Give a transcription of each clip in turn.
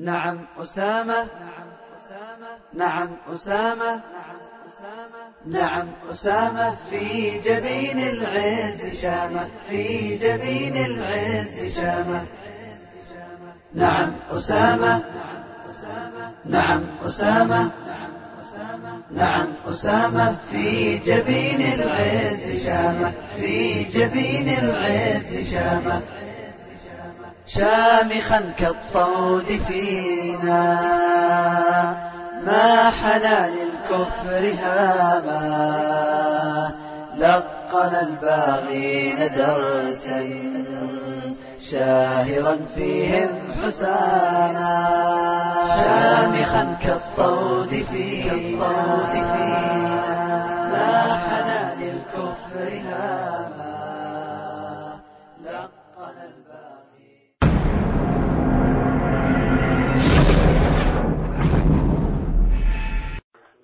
نعم أسامة. نعم أسامة. نعم أسامة. في جبين العز شامة. في جبين العز شامة. نعم أسامة. نعم أسامة. نعم أسامة. في جبين العز شامة. في جبين العز شامة. شامخا كالطود فينا. ما حنا للكفر هاما. لقن الباغين درسا. شاهرا فيهم حسانا. شامخا كالطود فينا.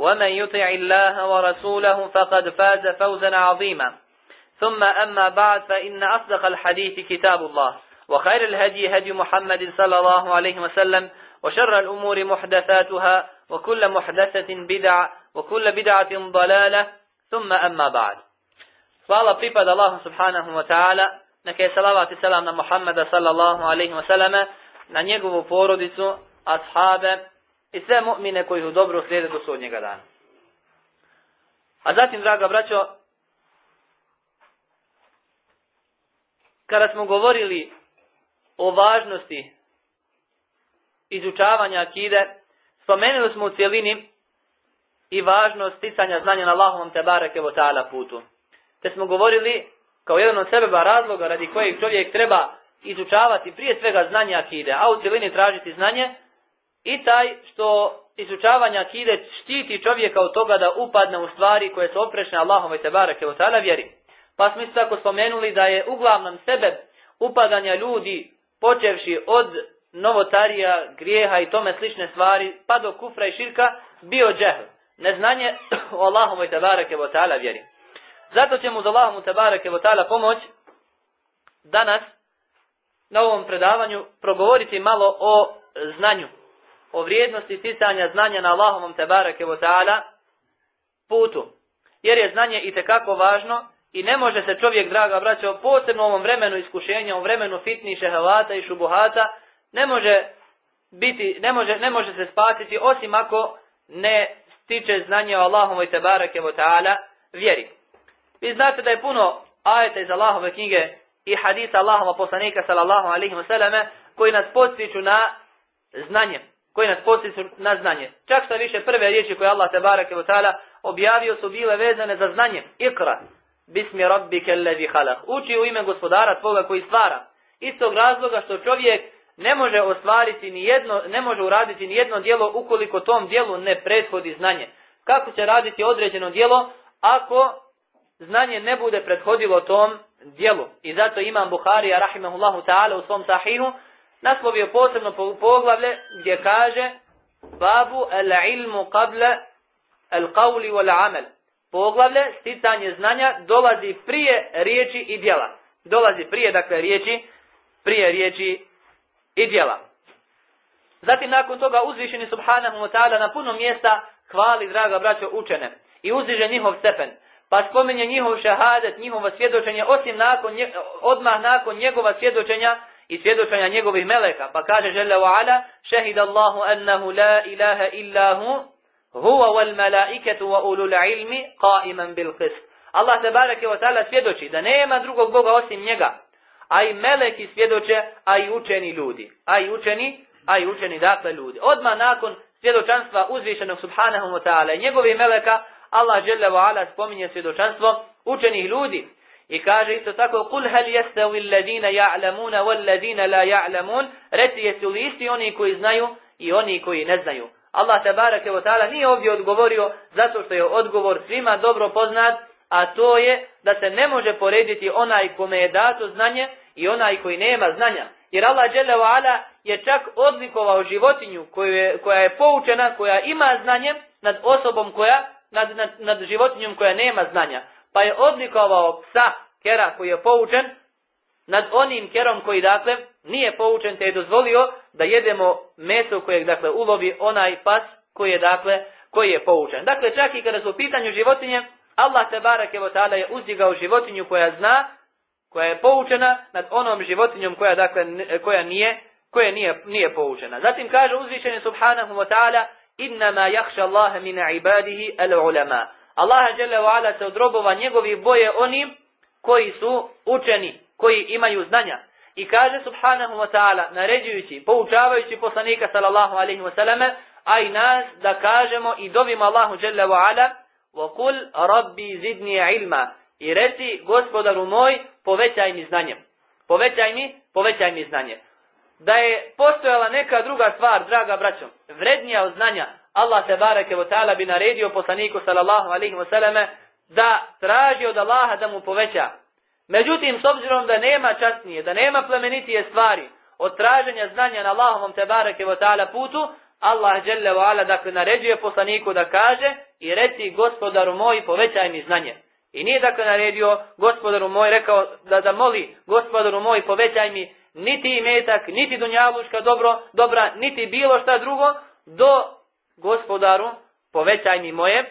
ومن يطع الله ورسوله فقد فاز فوزا عظيما. ثم أما بعد فإن أصدق الحديث كتاب الله وخير الهدي هدي محمد صلى الله عليه وسلم وشر الأمور محدثاتها وكل محدثة بدعة وكل بدعة ضلالة. ثم أما بعد. Hvala pripada Allahu subhanahu wa ta'ala, neka je Muhammeda sallallahu alaihi wa sallame, na njegovu porodicu, ashabe i sve mu'mine koji u dobro slijede do sudnjega dana. A zatim, draga braćo, kada smo govorili o važnosti izučavanja akide, spomenuli smo u cjelini i važnost sticanja znanja na Allahovom te bareke ta'ala putu. Te smo govorili kao jedan od sebeba razloga radi kojeg čovjek treba izučavati prije svega znanje akide, a u cjelini tražiti znanje i taj što izučavanje akide štiti čovjeka od toga da upadne u stvari koje su oprešne Allahove te bareke vo ta'ala vjeri. Pa smo isto tako spomenuli da je uglavnom sebe upadanja ljudi počevši od novotarija, grijeha i tome slične stvari, pa do kufra i širka, bio džehl. Neznanje o Allahom i tabareke wa ta'ala vjeri. Zato ćemo uz Allahom i tabareke wa ta'ala pomoć danas na ovom predavanju progovoriti malo o znanju, o vrijednosti sticanja znanja na Allahovom tabareke wa ta'ala putu. Jer je znanje i tekako važno i ne može se čovjek, draga braćo, posebno u ovom vremenu iskušenja, u vremenu fitni, šehavata i šubuhata, ne može biti, ne može, ne može se spasiti osim ako ne stiče znanje o Allahovoj tebareke wa ta'ala vjeri. Vi znate da je puno ajeta iz Allahove knjige i hadisa Allahova poslanika sallallahu alaihi wa koji nas postiču na znanje. Koji nas postiču na znanje. Čak što više prve riječi koje Allah tebareke wa ta'ala objavio su bile vezane za znanje. Ikra. Bismi rabbike alladhi khalaq. Uči u ime gospodara tvoga koji stvara. Istog razloga što čovjek ne može ostvariti ni jedno, ne može uraditi ni jedno djelo ukoliko tom djelu ne prethodi znanje. Kako će raditi određeno djelo ako znanje ne bude prethodilo tom djelu? I zato imam Buharija rahimahullahu ta'ala u svom sahihu naslovio posebno poglavlje gdje kaže babu al-ilmu qabla al-qawli wal-amal. Poglavlje sticanje znanja dolazi prije riječi i djela. Dolazi prije dakle riječi, prije riječi i djela. Zatim nakon toga uzvišeni subhanahu wa ta'ala na puno mjesta hvali, draga braćo, učene i uzdiže njihov stepen. Pa spominje njihov šehadet, njihovo svjedočenje, osim nakon, odmah nakon njegova svjedočenja i svjedočenja njegovih meleka. Pa kaže žele wa ala, šehid Allahu annahu la ilaha illahu, huwa wal malaiketu wa ulul ilmi qaiman bil qist. Allah te bareke wa ta'ala svjedoči da nema drugog Boga osim njega. A i meleki svjedoče, a i učeni ljudi. A i učeni, a i učeni dakle ljudi. Odmah nakon svjedočanstva uzvišenog subhanahu wa ta'ala i njegovih meleka, Allah dželle wa ala spominje svjedočanstvo učenih ljudi. I kaže isto tako, kul yastawi alladina ya'lamuna wal ladina la ya'lamun, reci jesu li isti oni koji znaju i oni koji ne znaju. Allah tabaraka wa ta'ala nije ovdje odgovorio zato što je odgovor svima dobro poznat, a to je da se ne može porediti onaj kome je dato znanje i onaj koji nema znanja. Jer Allah dželle je čak odlikovao životinju koju je, koja je poučena, koja ima znanje nad osobom koja, nad, nad, nad životinjom koja nema znanja. Pa je odlikovao psa, kera koji je poučen, nad onim kerom koji dakle nije poučen te je dozvolio da jedemo meso kojeg dakle ulovi onaj pas koji je dakle koji je poučen. Dakle čak i kada su u pitanju životinje, Allah te barake je uzdigao životinju koja zna, koja je poučena nad onom životinjom koja dakle koja nije koja nije, nije poučena. Zatim kaže uzvišeni subhanahu wa ta'ala innama yakhsha Allah min ibadihi al-ulama. Allah dželle ve ala se odrobova njegovih boje onim koji su učeni, koji imaju znanja. I kaže subhanahu wa ta'ala, naređujući, poučavajući poslanika sallallahu alaihi wa sallam, a i nas da kažemo i dovimo Allahu dželle ve ala, وَقُلْ رَبِّي زِدْنِي ilma I reci, gospodaru moj, povećaj mi znanje. Povećaj mi, povećaj mi znanje. Da je postojala neka druga stvar, draga braćo, vrednija od znanja, Allah te bareke ve taala bi naredio poslaniku sallallahu alejhi ve selleme da traži od Allaha da mu poveća. Međutim, s obzirom da nema časnije, da nema plemenitije stvari od traženja znanja na Allahovom te bareke ve taala putu, Allah dželle ve ala dakle naređuje poslaniku da kaže i reci gospodaru moj povećaj mi znanje. I nije dakle naredio gospodaru moj rekao da da moli gospodaru moj povećaj mi niti imetak, niti dunjaluška dobro, dobra, niti bilo šta drugo do gospodaru, povećaj mi moje,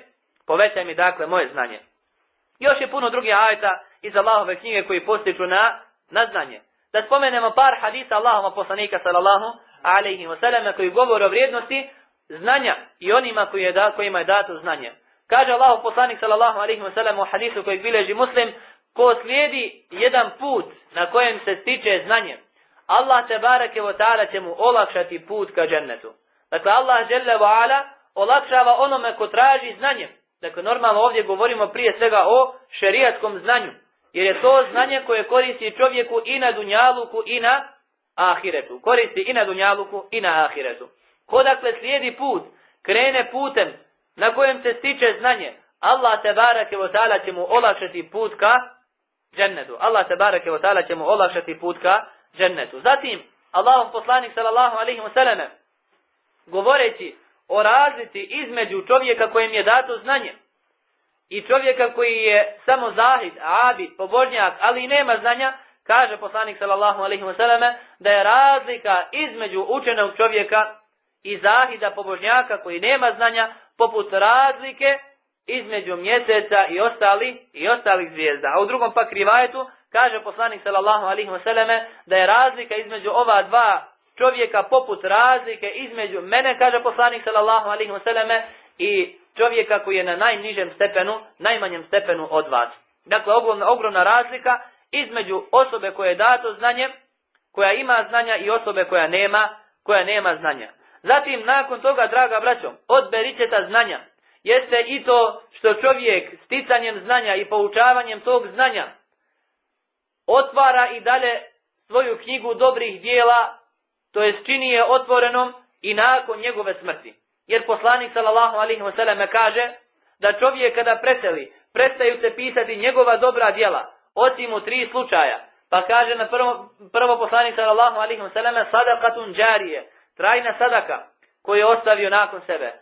povećaj mi dakle moje znanje. Još je puno drugih ajeta iz Allahove knjige koji postiču na, na znanje. Da spomenemo par hadisa Allahoma poslanika sallallahu alaihi wa sallam koji govore o vrijednosti znanja i onima koji je da, kojima je dato znanje. Kaže Allah poslanik sallallahu alaihi wa sallam u hadisu koji bilježi muslim, ko slijedi jedan put na kojem se stiče znanje, Allah te barake wa ta'ala će mu olakšati put ka džennetu. Dakle, Allah žele ala olakšava onome ko traži znanje. Dakle, normalno ovdje govorimo prije svega o šerijatskom znanju. Jer je to znanje koje koristi čovjeku i na dunjaluku i na ahiretu. Koristi i na dunjaluku i na ahiretu. Ko dakle slijedi put, krene putem na kojem se stiče znanje, Allah te barake wa ta'ala će mu olakšati put ka džennetu. Allah te barake wa ta'ala će mu olakšati put ka džennetu. Zatim, Allahov poslanik sallallahu alaihi wa sallam govoreći o razlici između čovjeka kojem je dato znanje i čovjeka koji je samo zahid, abid, pobožnjak, ali i nema znanja, kaže poslanik sallallahu alaihi wasallam da je razlika između učenog čovjeka i zahida pobožnjaka koji nema znanja poput razlike između mjeseca i ostali i ostalih zvijezda. A u drugom pak rivajetu kaže poslanik sallallahu alaihi wasallam da je razlika između ova dva čovjeka poput razlike između mene, kaže poslanik sallallahu alaihi wasallam, i čovjeka koji je na najnižem stepenu, najmanjem stepenu od vas. Dakle, ogromna, ogromna razlika između osobe koje je dato znanje, koja ima znanja i osobe koja nema, koja nema znanja. Zatim, nakon toga, draga braćo, od beričeta znanja, jeste i to što čovjek sticanjem znanja i poučavanjem tog znanja otvara i dalje svoju knjigu dobrih dijela to jest čini je otvorenom i nakon njegove smrti. Jer poslanik sallallahu alaihi wasallam kaže da čovjek kada preseli, prestaju se pisati njegova dobra djela, osim u tri slučaja. Pa kaže na prvo, prvo poslanik sallallahu alaihi wasallam sadakatun džarije, trajna sadaka koju je ostavio nakon sebe.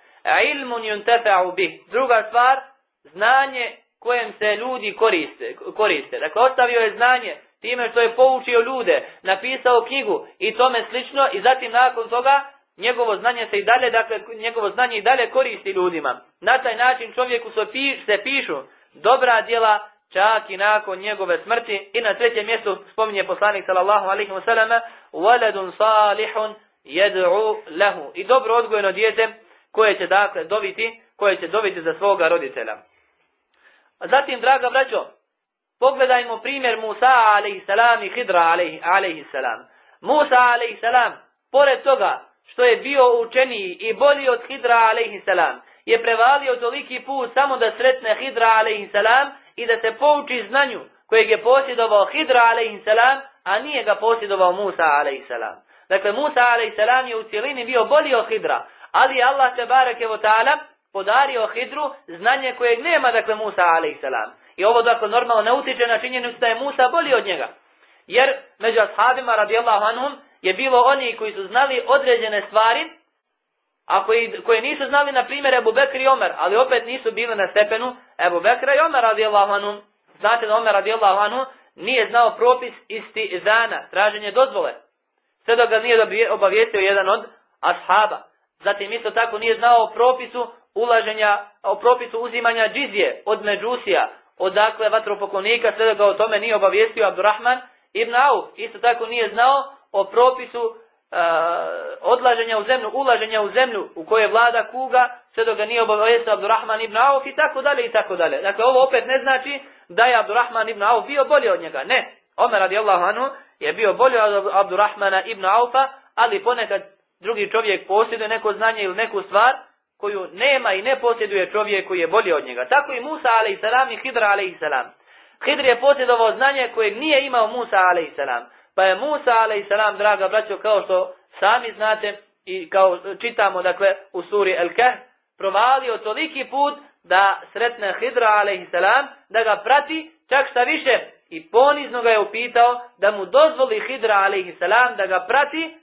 Ilmun yuntefa'u bih. Druga stvar, znanje kojem se ljudi koriste. koriste. Dakle, ostavio je znanje time što je poučio ljude, napisao knjigu i tome slično i zatim nakon toga njegovo znanje se i dalje, dakle njegovo znanje i dalje koristi ljudima. Na taj način čovjeku se, piš, se pišu dobra djela čak i nakon njegove smrti i na trećem mjestu spominje poslanik sallallahu alaihi wa sallam waladun salihun yad'u lahu i dobro odgojeno dijete koje će dakle dobiti koje će dobiti za svoga roditelja. Zatim, draga braćo, pogledajmo primjer Musa a.s. i Hidra a.s. Musa a.s. pored toga što je bio učeniji i bolji od Hidra a.s. je prevalio toliki put samo da sretne Hidra a.s. i da se pouči znanju kojeg je posjedovao Hidra a.s. a nije ga posjedovao Musa a.s. Dakle, Musa a.s. je u cijelini bio bolji od Hidra, ali Allah te bareke ta'ala podario Hidru znanje kojeg nema, dakle, Musa a.s. I ovo, dakle, normalno ne utiče na činjenicu da je Musa bolji od njega. Jer među ashabima radijallahu anhum je bilo oni koji su znali određene stvari, a koji, koje nisu znali, na primjer, Ebu Bekr i Omer, ali opet nisu bili na stepenu Ebu Bekra i Omer radijallahu anhum. Znate da Omer radijallahu anhu nije znao propis isti zana, traženje dozvole. Sve dok ga nije obavijestio jedan od ashaba. Zatim isto tako nije znao o propisu ulaženja, o propisu uzimanja džizije od međusija, odakle vatropoklonika, sve ga o tome nije obavijestio Abdurrahman ibn Auf. Isto tako nije znao o propisu uh, odlaženja u zemlju, ulaženja u zemlju u kojoj vlada kuga, sve dok ga nije obavijestio Abdurrahman ibn Auf i tako dalje i tako dalje. Dakle, ovo opet ne znači da je Abdurrahman ibn Auf bio bolji od njega. Ne. Omer radijallahu anhu je bio bolji od Abdurrahmana ibn Aufa, ali ponekad drugi čovjek posjeduje neko znanje ili neku stvar koju nema i ne posjeduje čovjek koji je bolji od njega. Tako i Musa a.s. i Hidra a.s. Hidr je posjedovao znanje kojeg nije imao Musa a.s. Pa je Musa a.s. draga braćo kao što sami znate i kao čitamo dakle u suri El Keh, provalio toliki put da sretne Hidra a.s. da ga prati čak šta više i ponizno ga je upitao da mu dozvoli Hidra a.s. da ga prati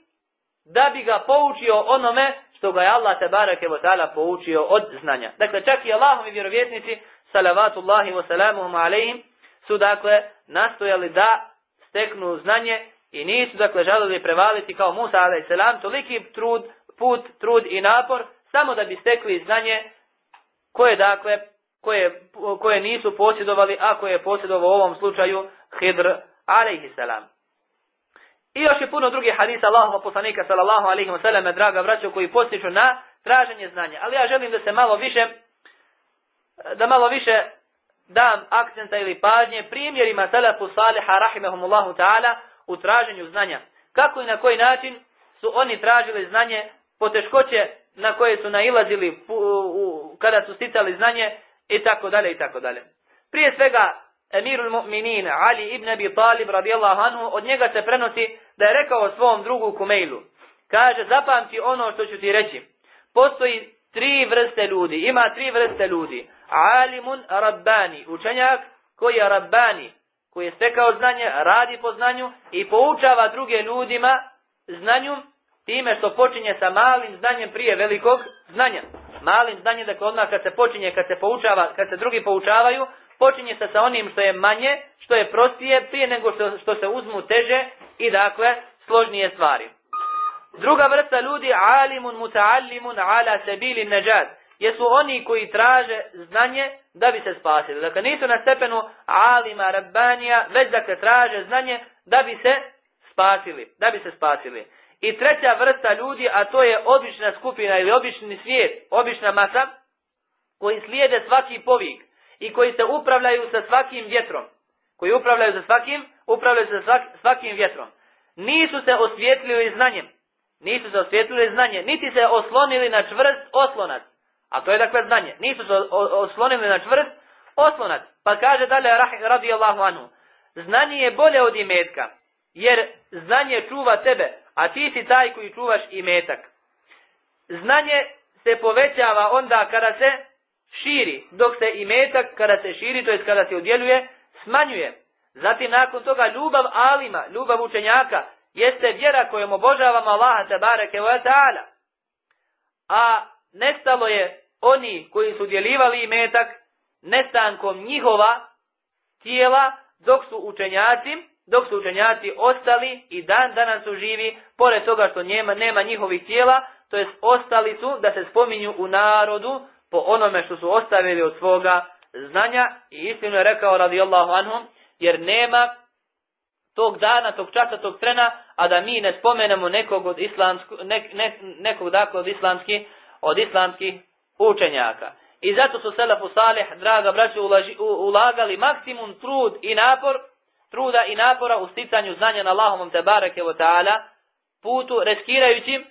da bi ga poučio onome što ga je Allah tabarake wa ta'ala poučio od znanja. Dakle, čak i Allahovi vjerovjetnici, salavatullahi wa salamuhum alaihim, su dakle nastojali da steknu znanje i nisu dakle želeli prevaliti kao Musa a.s. toliki trud, put, trud i napor samo da bi stekli znanje koje dakle koje, koje nisu posjedovali, a koje je posjedovao u ovom slučaju Hidr a.s. I još je puno drugih hadisa Allahova poslanika sallallahu alaihi wa sallam, draga braćo, koji postiču na traženje znanja. Ali ja želim da se malo više, da malo više dam akcenta ili pažnje primjerima salafu saliha rahimahumullahu ta'ala u traženju znanja. Kako i na koji način su oni tražili znanje, poteškoće na koje su nailazili kada su sticali znanje i tako dalje i tako dalje. Prije svega Emirul Mu'minin Ali ibn Abi Talib radijallahu anhu od njega se prenosi da je rekao svom drugu Kumejlu. Kaže, zapamti ono što ću ti reći. Postoji tri vrste ljudi, ima tri vrste ljudi. Alimun Rabbani, učenjak koji je Rabbani, koji je stekao znanje, radi po znanju i poučava druge ljudima znanju time što počinje sa malim znanjem prije velikog znanja. Malim znanjem, dakle odmah kad se počinje, kad se poučava, kad se drugi poučavaju, počinje se sa onim što je manje, što je prostije, prije nego što, što se uzmu teže i dakle složnije stvari. Druga vrsta ljudi, alimun muta'allimun ala sebili neđad, jesu oni koji traže znanje da bi se spasili. Dakle, nisu na stepenu alima, rabbanija, već dakle traže znanje da bi se spasili. Da bi se spasili. I treća vrsta ljudi, a to je obična skupina ili obični svijet, obična masa, koji slijede svaki povik i koji se upravljaju sa svakim vjetrom. Koji upravljaju sa svakim, upravljaju sa svakim vjetrom. Nisu se osvjetljili znanjem. Nisu se osvjetljili znanje, niti se oslonili na čvrst oslonac. A to je dakle znanje. Nisu se oslonili na čvrst oslonac. Pa kaže dalje radijallahu anhu. Znanje je bolje od imetka. Jer znanje čuva tebe, a ti si taj koji čuvaš imetak. Znanje se povećava onda kada se širi, dok se imetak kada se širi, to jest kada se udjeljuje, smanjuje. Zatim nakon toga ljubav alima, ljubav učenjaka, jeste vjera kojom obožavamo Allaha te bareke wa ta'ala. A nestalo je oni koji su udjeljivali imetak nestankom njihova tijela dok su učenjaci, dok su učenjaci ostali i dan danas su živi, pored toga što njema, nema njihovih tijela, to jest ostali su da se spominju u narodu po onome što su ostavili od svoga znanja i istinu je rekao radijallahu anhum, jer nema tog dana, tog časa, tog trena, a da mi ne spomenemo nekog od islamskih, nekog dakle od islamskih, od islamskih učenjaka. i zato su Selefu Salih, draga braću, ulagali maksimum trud i napor, truda i napora u sticanju znanja na Allahomom te bareke wa ta'ala, putu, reskirajući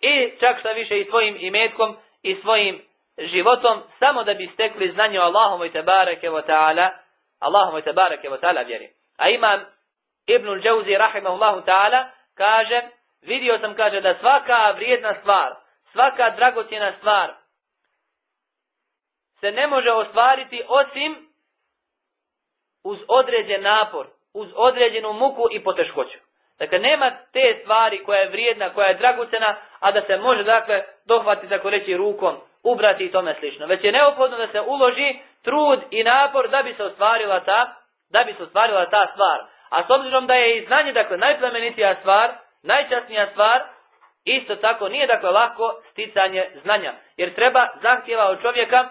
i čak šta više i tvojim imetkom i svojim životom, samo da bi stekli znanje o Allahom i tebareke wa ta'ala, Allahom i tebareke wa ta'ala vjeri. A imam Ibnul Džauzi rahimahullahu ta'ala kaže, vidio sam kaže da svaka vrijedna stvar, svaka dragocjena stvar se ne može ostvariti osim uz određen napor, uz određenu muku i poteškoću. Dakle, nema te stvari koja je vrijedna, koja je dragocjena, a da se može, dakle, dohvatiti, tako reći, rukom, ubrati i tome slično. Već je neophodno da se uloži trud i napor da bi se ostvarila ta, da bi se ostvarila ta stvar. A s obzirom da je i znanje, dakle, najplemenitija stvar, najčasnija stvar, isto tako nije, dakle, lako sticanje znanja. Jer treba zahtjeva od čovjeka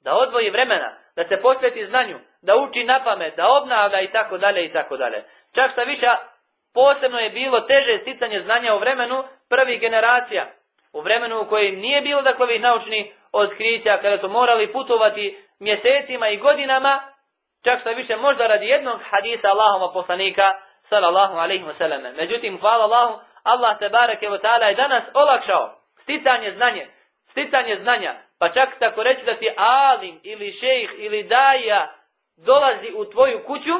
da odvoji vremena, da se posveti znanju, da uči na pamet, da obnavlja i tako dalje i tako dalje. Čak šta više, posebno je bilo teže sticanje znanja u vremenu prvih generacija. U vremenu u kojem nije bilo dakle ovih naučnih otkrića, kada su morali putovati mjesecima i godinama, čak šta više možda radi jednog hadisa Allahova poslanika, sallallahu alaihi wasallam. Međutim, hvala Allahu, Allah te bareke wa ta'ala je danas olakšao sticanje znanje, sticanje znanja, pa čak tako reći da ti alim ili šejh ili daja dolazi u tvoju kuću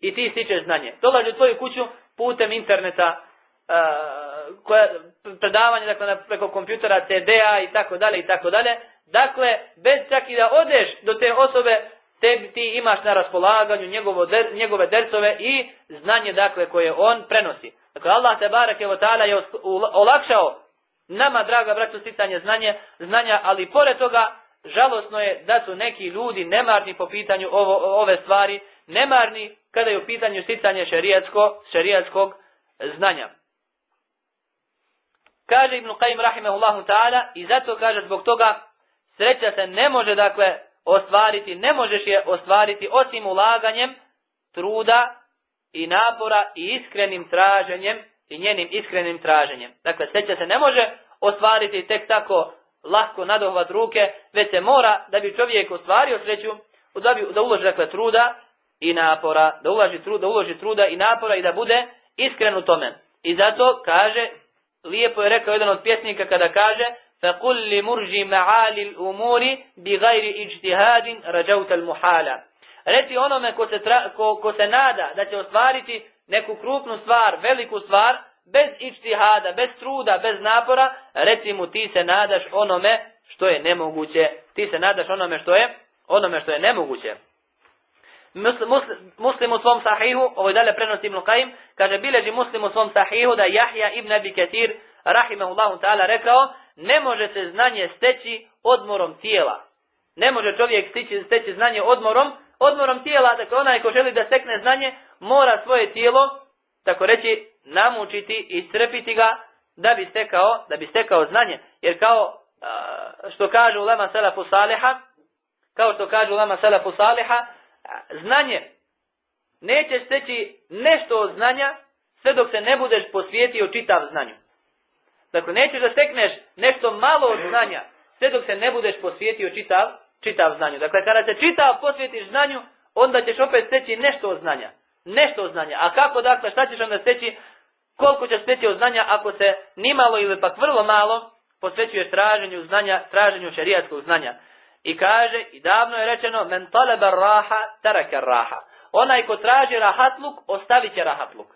i ti stičeš znanje. Dolazi u tvoju kuću putem interneta, koja, predavanje dakle, preko kompjutera, CD-a i tako dalje i tako dalje. Dakle, bez čak i da odeš do te osobe, tebi ti imaš na raspolaganju njegovo, njegove dercove i znanje dakle koje on prenosi. Dakle, Allah te barake wa ta'ala je olakšao nama, draga braću, sticanje znanje, znanja, ali pored toga, žalosno je da su neki ljudi nemarni po pitanju ovo, ove stvari, nemarni kada je u pitanju sticanje šerijatskog znanja. Kaže Ibn Qayyim rahimahullahu ta'ala i zato kaže zbog toga sreća se ne može dakle ostvariti, ne možeš je ostvariti osim ulaganjem truda i napora i iskrenim traženjem i njenim iskrenim traženjem. Dakle, sreća se ne može ostvariti tek tako lahko nadohvat ruke, već se mora da bi čovjek ostvario sreću, da, bi, da uloži dakle truda i napora, da uloži truda, da uloži truda i napora i da bude iskren u tome. I zato kaže, lijepo je rekao jedan od pjesnika kada kaže فَقُلْ لِمُرْجِ مَعَالِ الْأُمُورِ بِغَيْرِ اِجْتِهَادٍ رَجَوْتَ الْمُحَالَ Reci onome ko se, tra, ko, ko se nada da će ostvariti neku krupnu stvar, veliku stvar, bez ičtihada, bez truda, bez napora, reci mu ti se nadaš onome što je nemoguće. Ti se nadaš onome što je, onome što je nemoguće. Muslim u svom sahihu, ovo je dalje prenosi Ibn Qaim, kaže bileži muslim u svom sahihu da Jahja ibn Abi Ketir, rahimahullahu ta'ala, rekao, ne može se znanje steći odmorom tijela. Ne može čovjek steći, steći znanje odmorom, odmorom tijela, dakle onaj ko želi da stekne znanje, mora svoje tijelo, tako reći, namučiti i strpiti ga da bi stekao, da bi stekao znanje. Jer kao što kaže ulema Salafu Saliha, kao što kaže ulema Salafu Saliha, znanje. Nećeš steći nešto od znanja sve dok se ne budeš posvijetio čitav znanju. Dakle, nećeš da stekneš nešto malo od znanja sve dok se ne budeš posvijetio čitav, čitav znanju. Dakle, kada se čitav posvijetiš znanju, onda ćeš opet steći nešto od znanja. Nešto od znanja. A kako dakle, šta ćeš onda steći, koliko ćeš steći od znanja ako se ni malo ili pak vrlo malo posvećuješ traženju znanja, traženju šerijatskog znanja. I kaže, i davno je rečeno, men talaba raha, taraka raha. Onaj ko traži rahatluk, ostavit će rahatluk.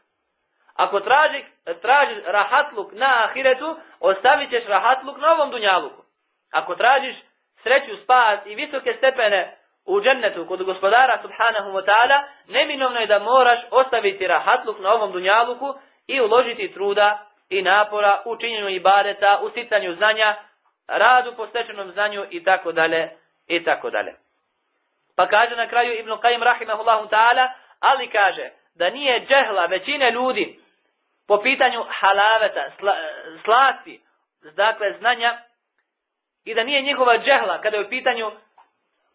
Ako traži, traži rahatluk na ahiretu, ostavit ćeš rahatluk na ovom dunjaluku. Ako tražiš sreću, spas i visoke stepene u džennetu kod gospodara subhanahu wa ta'ala, neminovno je da moraš ostaviti rahatluk na ovom dunjaluku i uložiti truda i napora u činjenju ibadeta, u sticanju znanja, radu po stečenom znanju i tako dalje i tako dalje. Pa kaže na kraju Ibn Qayyim rahimahullahu ta'ala, ali kaže da nije džehla većine ljudi po pitanju halaveta, sla, slasti, dakle znanja, i da nije njihova džehla kada je u pitanju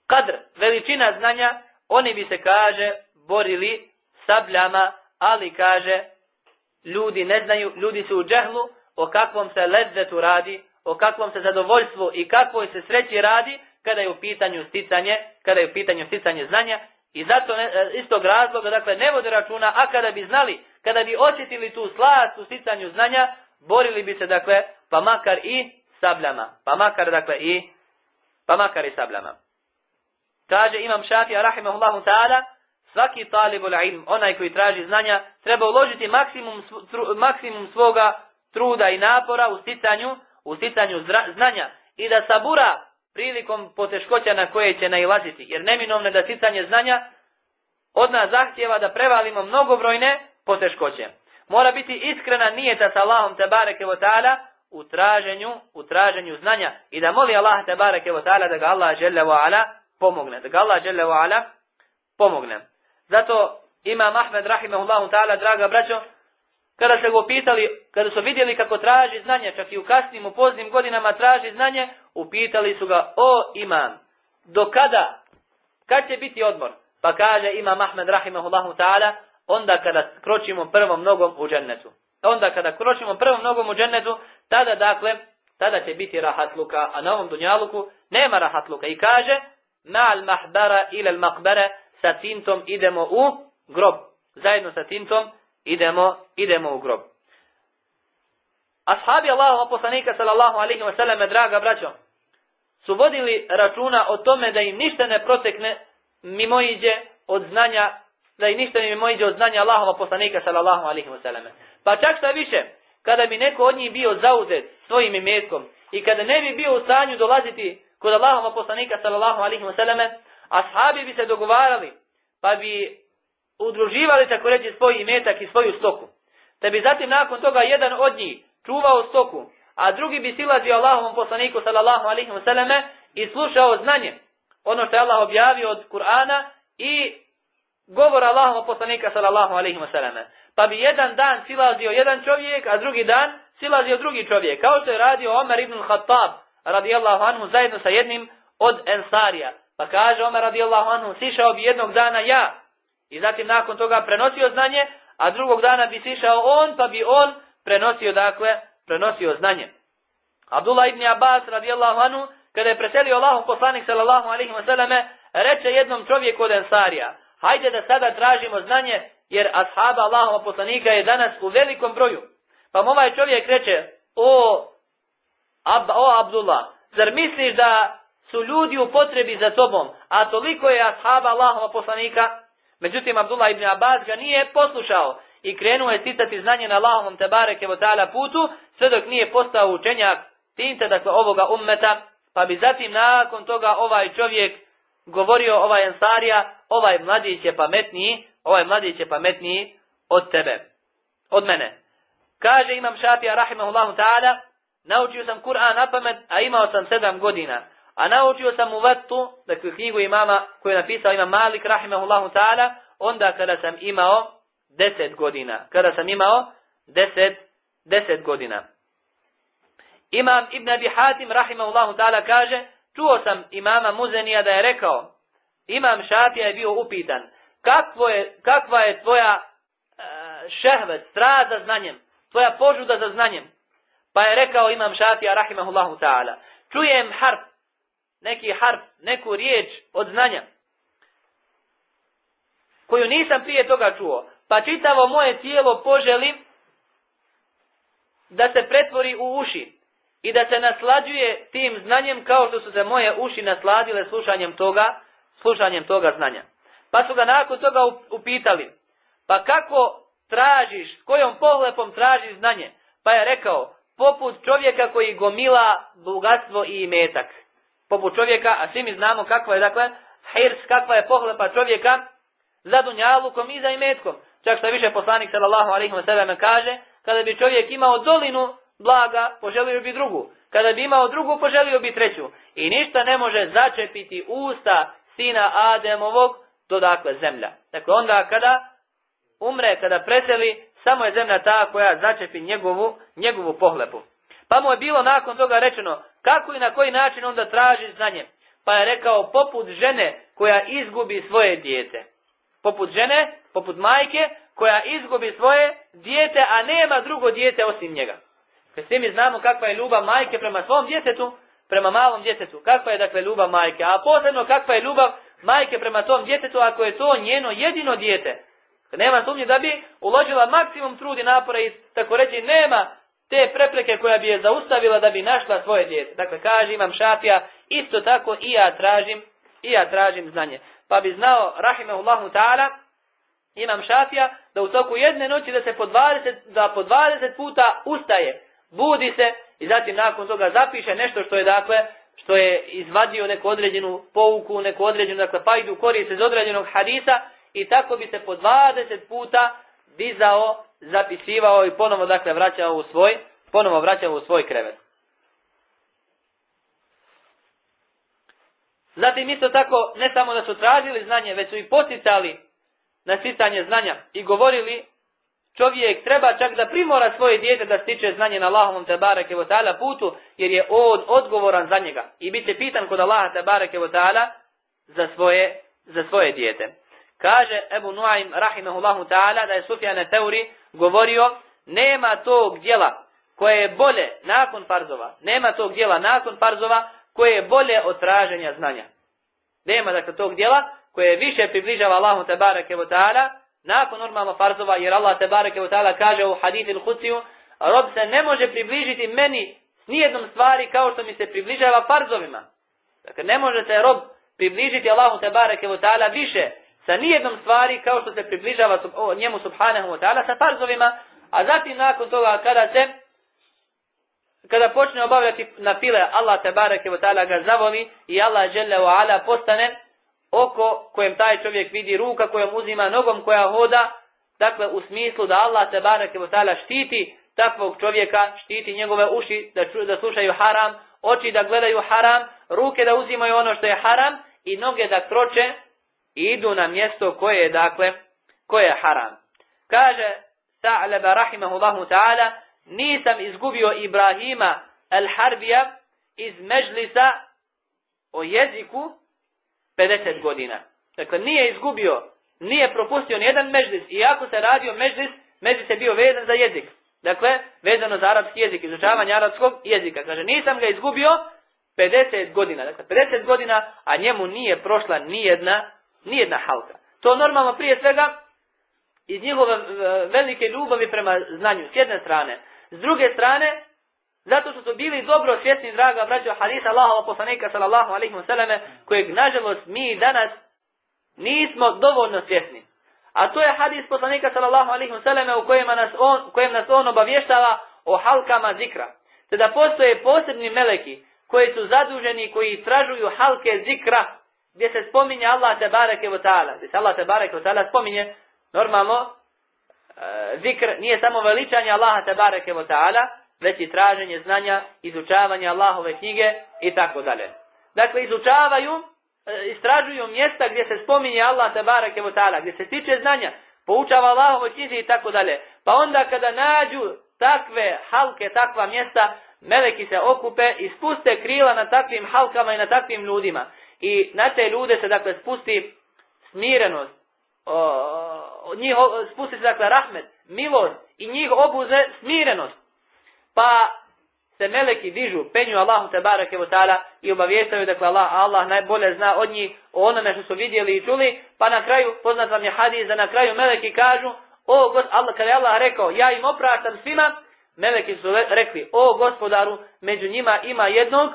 kadr, veličina znanja, oni bi se kaže borili sabljama, ali kaže ljudi ne znaju, ljudi su u džehlu o kakvom se ledzetu radi, o kakvom se zadovoljstvu i kakvoj se sreći radi, kada je u pitanju sticanje, kada je u pitanju sticanje znanja. I zato ne, e, istog razloga, dakle, ne vode računa, a kada bi znali, kada bi osjetili tu slast u sticanju znanja, borili bi se, dakle, pa makar i sabljama, pa makar, dakle, i, pa makar i sabljama. Kaže Imam Šafija, rahimahullahu ta'ala, svaki talibul ilm, onaj koji traži znanja, treba uložiti maksimum, maksimum svoga truda i napora u sticanju, u sticanju znanja i da sabura prilikom poteškoća na koje će nailaziti. Jer neminovno da sticanje znanja od nas zahtjeva da prevalimo mnogobrojne poteškoće. Mora biti iskrena nijeta sa Allahom te bareke u traženju, u traženju znanja i da moli Allah te bareke da ga Allah dželle ala pomogne. Da ga Allah dželle ala pomogne. Zato Imam Ahmed rahimehullahu ta'ala, draga braćo, kada se go pitali, kada su vidjeli kako traži znanje, čak i u kasnim, u poznim godinama traži znanje, upitali su ga, o imam, do kada, kad će biti odmor? Pa kaže imam Ahmed rahimahullahu ta'ala, onda kada kročimo prvom nogom u džennetu. Onda kada kročimo prvom nogom u džennetu, tada dakle, tada će biti rahatluka, a na ovom dunjaluku nema rahatluka. I kaže, ma'al mahbara ila al sa tintom idemo u grob. Zajedno sa tintom idemo, idemo u grob. Ashabi Allahova poslanika sallallahu alaihi wa sallam, draga braćo, su vodili računa o tome da im ništa ne protekne mimoiđe od znanja, da im ništa ne mimoiđe od znanja Allahova poslanika sallallahu alaihi wa sallam. Pa čak šta više, kada bi neko od njih bio zauzet svojim imetkom i kada ne bi bio u stanju dolaziti kod Allahova poslanika sallallahu alaihi wa sallam, ashabi bi se dogovarali, pa bi udruživali tako reći svoj imetak i svoju stoku. Te bi zatim nakon toga jedan od njih čuvao stoku, a drugi bi silazio Allahovom poslaniku sallallahu alaihi wasallam i slušao znanje. Ono što je Allah objavio od Kur'ana i govor Allahovog poslanika sallallahu alaihi wasallam. Pa bi jedan dan silazio jedan čovjek, a drugi dan silazio drugi čovjek. Kao što je radio Omer ibn Khattab radijallahu anhu zajedno sa jednim od Ensarija. Pa kaže Omer radijallahu anhu, sišao bi jednog dana ja, i zatim nakon toga prenosio znanje, a drugog dana bi sišao on, pa bi on prenosio, dakle, prenosio znanje. Abdullah ibn Abbas radijallahu anhu, kada je preselio Allahom poslanik sallallahu alaihi wa reče jednom čovjeku od Ensarija, hajde da sada tražimo znanje, jer ashaba Allahova poslanika je danas u velikom broju. Pa mu ovaj čovjek reče, o, Ab, o Abdullah, zar misliš da su ljudi u potrebi za tobom, a toliko je ashaba Allahova poslanika? Međutim, Abdullah ibn Abbas ga nije poslušao i krenuo je sticati znanje na Allahovom tebareke ta'ala putu, sve dok nije postao učenjak tinte, dakle, ovoga ummeta, pa bi zatim nakon toga ovaj čovjek govorio, ovaj ensarija, ovaj mladić je pametniji, ovaj mladić je pametniji od tebe, od mene. Kaže Imam Šafija, rahimahullahu ta'ala, naučio sam Kur'an na pamet, a imao sam sedam godina. A naučio sam u Vattu, dakle knjigu imama koju je napisao Imam Malik rahimahullahu ta'ala, onda kada sam imao deset godina. Kada sam imao deset, deset godina. Imam Ibn Abi Hatim rahimahullahu ta'ala kaže, čuo sam imama Muzenija da je rekao, imam Šafija je bio upitan, kakvo je, kakva je tvoja uh, šehvet, strast za znanjem, tvoja požuda za znanjem. Pa je rekao imam Šafija rahimahullahu ta'ala, čujem harp, neki harf, neku riječ od znanja, koju nisam prije toga čuo, pa čitavo moje tijelo poželim da se pretvori u uši i da se naslađuje tim znanjem kao što su se moje uši nasladile slušanjem toga, slušanjem toga znanja. Pa su ga nakon toga upitali, pa kako tražiš, kojom pohlepom tražiš znanje? Pa je rekao, poput čovjeka koji gomila bogatstvo i imetak poput čovjeka, a svi mi znamo kakva je, dakle, hirs, kakva je pohlepa čovjeka za dunjalukom i za imetkom. Čak što više poslanik sallallahu kaže, kada bi čovjek imao dolinu blaga, poželio bi drugu. Kada bi imao drugu, poželio bi treću. I ništa ne može začepiti usta sina Ademovog do dakle zemlja. Dakle, onda kada umre, kada preseli, samo je zemlja ta koja začepi njegovu, njegovu pohlepu. Pa mu je bilo nakon toga rečeno, kako i na koji način onda traži znanje? Pa je rekao, poput žene koja izgubi svoje dijete. Poput žene, poput majke, koja izgubi svoje dijete, a nema drugo dijete osim njega. Kad svi mi znamo kakva je ljubav majke prema svom djetetu, prema malom djetetu. Kakva je dakle ljubav majke, a posebno kakva je ljubav majke prema tom djetetu ako je to njeno jedino dijete. Nema sumnje da bi uložila maksimum trudi napora i tako reći nema te prepreke koja bi je zaustavila da bi našla svoje dijete. Dakle, kaže imam šafija, isto tako i ja tražim, i ja tražim znanje. Pa bi znao, rahimahullahu ta'ala, imam šafija, da u toku jedne noći da se po 20, da po 20 puta ustaje, budi se i zatim nakon toga zapiše nešto što je dakle, što je izvadio neku određenu pouku, neku određenu, dakle, pajdu korist iz određenog hadisa i tako bi se po 20 puta dizao, zapisivao i ponovo dakle vraćao u svoj, ponovo vraćao u svoj krevet. Zatim isto tako ne samo da su tražili znanje, već su i poticali na sticanje znanja i govorili čovjek treba čak da primora svoje dijete da stiče znanje na Allahovom te bareke putu, jer je on odgovoran za njega. I bit će pitan kod Allaha te bareke za svoje, za svoje dijete. Kaže Ebu Nuaym rahimahullahu ta'ala da je Sufjan Teuri govorio nema tog dijela koje je bolje nakon farzova, nema tog dijela nakon farzova koje je bolje od traženja znanja. Nema dakle tog dijela koje više približava Allahu te bareke ta'ala nakon normalno farzova jer Allah te bareke ta'ala kaže u hadithu il rob se ne može približiti meni nijednom stvari kao što mi se približava farzovima. Dakle ne može se rob približiti Allahu te bareke ta'ala više sa nijednom stvari kao što se približava njemu subhanahu wa ta'ala sa farzovima, a zatim nakon toga kada se kada počne obavljati na file Allah te bareke ta'ala ga zavoli i Allah wa ala postane oko kojem taj čovjek vidi ruka kojom uzima nogom koja hoda, dakle u smislu da Allah te ta'ala štiti takvog čovjeka, štiti njegove uši da, da slušaju haram, oči da gledaju haram, ruke da uzimaju ono što je haram i noge da kroče idu na mjesto koje je, dakle, koje je haram. Kaže Sa'leba rahimahullahu ta'ala, nisam izgubio Ibrahima al-Harbija iz Mežlisa o jeziku 50 godina. Dakle, nije izgubio, nije propustio nijedan mežlis, iako se radio mežlis, mežlis je bio vezan za jezik. Dakle, vezano za arapski jezik, izučavanje arapskog jezika. Kaže, nisam ga izgubio 50 godina. Dakle, 50 godina, a njemu nije prošla nijedna Nijedna halka. To normalno prije svega iz njihove e, velike ljubavi prema znanju, s jedne strane. S druge strane, zato što su bili dobro svjesni, draga braćo, hadisa Allahova poslanika, sallallahu alaihi wa kojeg, nažalost, mi danas nismo dovoljno svjesni. A to je hadis poslanika, sallallahu alaihi wa u kojem nas on, kojem nas on obavještava o halkama zikra. Te da postoje posebni meleki koji su zaduženi, koji istražuju halke zikra, gdje se spominje Allah te bareke ve taala, gdje se Allah te bareke ve taala spominje normalno e, zikr nije samo veličanje Allaha te bareke ve taala, već i traženje znanja, izučavanje Allahove knjige i tako dalje. Dakle izučavaju e, istražuju mjesta gdje se spominje Allah te bareke ve taala, gdje se stiče znanja, poučava Allahove knjizi i tako dalje. Pa onda kada nađu takve halke, takva mjesta, meleki se okupe i spuste krila na takvim halkama i na takvim ljudima i na te ljude se dakle spusti smirenost, o, njih spusti se dakle rahmet, milost i njih obuze smirenost. Pa se meleki dižu, penju Allahu te barake i obavještaju dakle Allah, Allah najbolje zna od njih o onome što su vidjeli i čuli, pa na kraju, poznat vam je hadis da na kraju meleki kažu, o Allah, kada je Allah rekao, ja im opraštam svima, meleki su rekli, o gospodaru, među njima ima jednog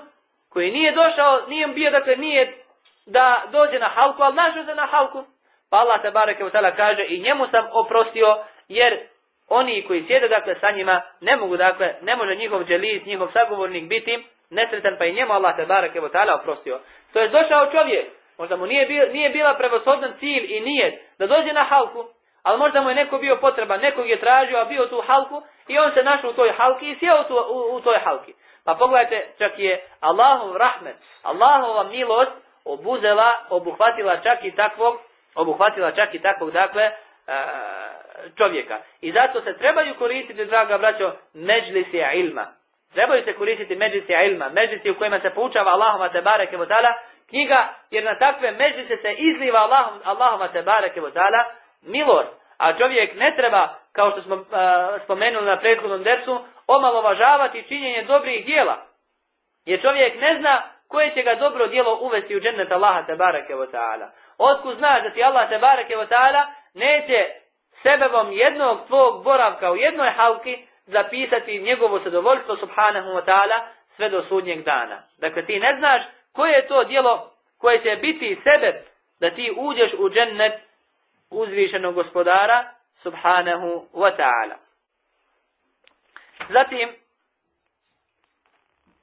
koji nije došao, nije bio, dakle, nije da dođe na halku, ali našao se na halku. Pa Allah te bareke kaže i njemu sam oprostio, jer oni koji sjede, dakle, sa njima, ne mogu, dakle, ne može njihov dželis, njihov sagovornik biti nesretan, pa i njemu Allah te bareke oprostio. To je došao čovjek, možda mu nije, nije bila prevoshodan cilj i nije da dođe na halku, ali možda mu je neko bio potreban, nekog je tražio, a bio tu halku i on se našao u toj halki i sjeo tu, u, u toj halki. Pa pogledajte, čak je Allahov rahmet, Allahova milost obuzela, obuhvatila čak i takvog, obuhvatila čak i takvog, dakle, čovjeka. I zato se trebaju koristiti, draga braćo, međlisi ilma. Trebaju se koristiti međlisi ilma, međlisi u kojima se poučava Allahuma te bareke knjiga, jer na takve međlise se izliva Allahum, Allahuma te bareke milost. A čovjek ne treba, kao što smo e, spomenuli na prethodnom dersu, omalovažavati činjenje dobrih dijela. Jer čovjek ne zna koje će ga dobro djelo uvesti u džennet Allaha te bareke. Otkud znaš da ti Allah te bareke neće sebebom jednog tvog boravka u jednoj halki zapisati njegovo zadovoljstvo subhanahu wa ta'ala sve do sudnjeg dana. Dakle, ti ne znaš koje je to djelo koje će biti sebe da ti uđeš u džennet uzvišenog gospodara subhanahu wa ta'ala. Zatim,